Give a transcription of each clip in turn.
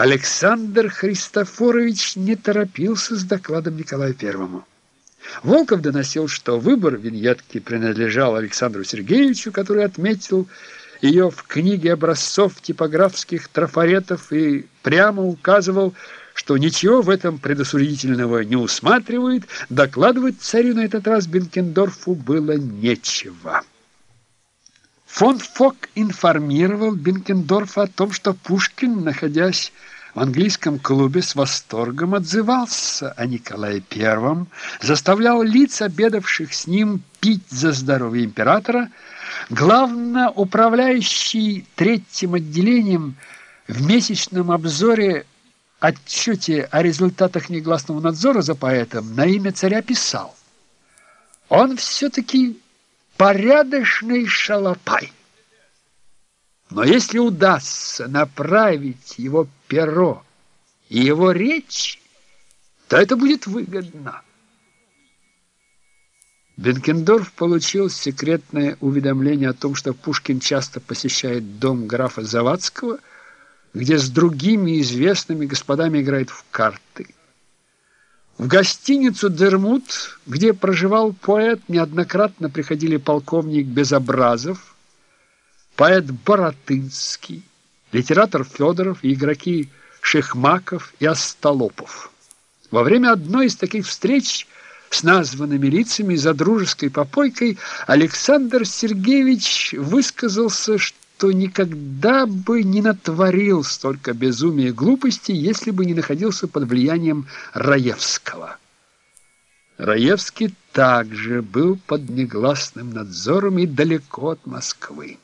Александр Христофорович не торопился с докладом Николаю Первому. Волков доносил, что выбор виньетки принадлежал Александру Сергеевичу, который отметил ее в книге образцов типографских трафаретов и прямо указывал, что ничего в этом предосудительного не усматривает, докладывать царю на этот раз Бенкендорфу было нечего. Фон Фок информировал Бенкендорфа о том, что Пушкин, находясь в английском клубе с восторгом отзывался о Николае Первом, заставлял лиц, обедавших с ним, пить за здоровье императора. Главно управляющий третьим отделением в месячном обзоре отчете о результатах негласного надзора за поэтом на имя царя писал. Он все-таки порядочный шалопай. Но если удастся направить его перо и его речь, то это будет выгодно. Бенкендорф получил секретное уведомление о том, что Пушкин часто посещает дом графа Завадского, где с другими известными господами играет в карты. В гостиницу «Дермут», где проживал поэт, неоднократно приходили полковник Безобразов, поэт Боротынский, литератор Федоров и игроки Шехмаков и Остолопов. Во время одной из таких встреч с названными лицами за дружеской попойкой Александр Сергеевич высказался, что никогда бы не натворил столько безумия и глупости, если бы не находился под влиянием Раевского. Раевский также был под негласным надзором и далеко от Москвы.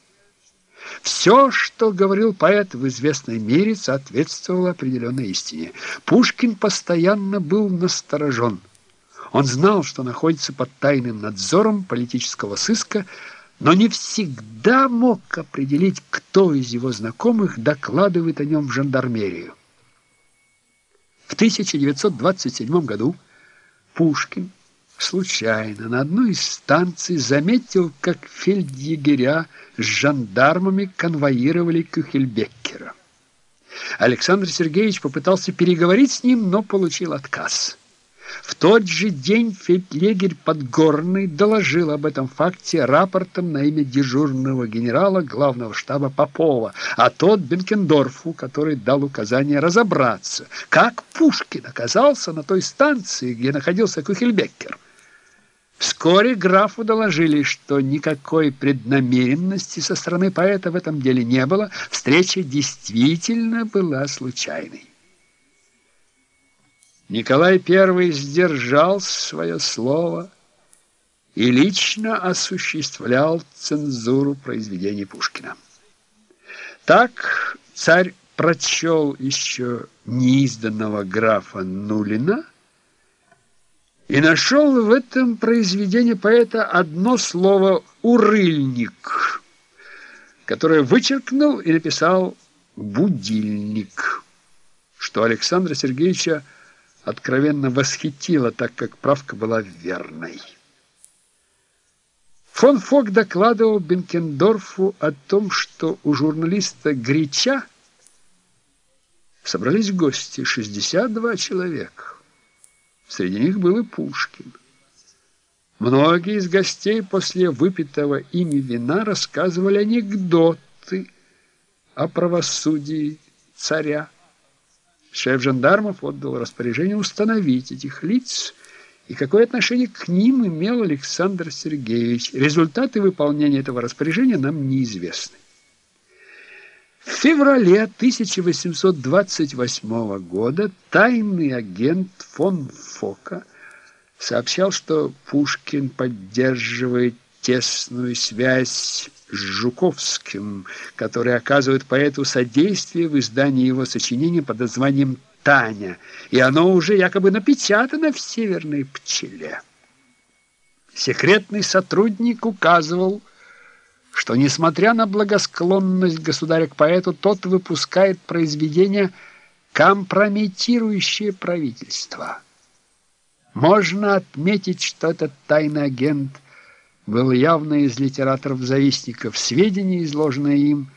Все, что говорил поэт в известной мере, соответствовало определенной истине. Пушкин постоянно был насторожен. Он знал, что находится под тайным надзором политического сыска, но не всегда мог определить, кто из его знакомых докладывает о нем в жандармерию. В 1927 году Пушкин случайно на одной из станций заметил, как фельдъегеря с жандармами конвоировали Кюхельбеккера. Александр Сергеевич попытался переговорить с ним, но получил отказ. В тот же день фельдъегерь Подгорный доложил об этом факте рапортом на имя дежурного генерала главного штаба Попова, а тот Бенкендорфу, который дал указание разобраться, как Пушкин оказался на той станции, где находился Кухельбеккер. Вскоре графу доложили, что никакой преднамеренности со стороны поэта в этом деле не было, встреча действительно была случайной. Николай I сдержал свое слово и лично осуществлял цензуру произведений Пушкина. Так царь прочел еще неизданного графа Нулина, и нашел в этом произведении поэта одно слово «урыльник», которое вычеркнул и написал «будильник», что Александра Сергеевича откровенно восхитило, так как правка была верной. Фон Фок докладывал Бенкендорфу о том, что у журналиста Грича собрались гости 62 человека. Среди них был и Пушкин. Многие из гостей после выпитого ими вина рассказывали анекдоты о правосудии царя. Шеф жандармов отдал распоряжение установить этих лиц и какое отношение к ним имел Александр Сергеевич. Результаты выполнения этого распоряжения нам неизвестны. В феврале 1828 года тайный агент фон Фока сообщал, что Пушкин поддерживает тесную связь с Жуковским, который оказывает поэту содействие в издании его сочинения под названием «Таня», и оно уже якобы напечатано в «Северной пчеле». Секретный сотрудник указывал, что, несмотря на благосклонность государя к поэту, тот выпускает произведения, компрометирующие правительство. Можно отметить, что этот тайный агент был явно из литераторов-завистников. Сведения, изложенные им,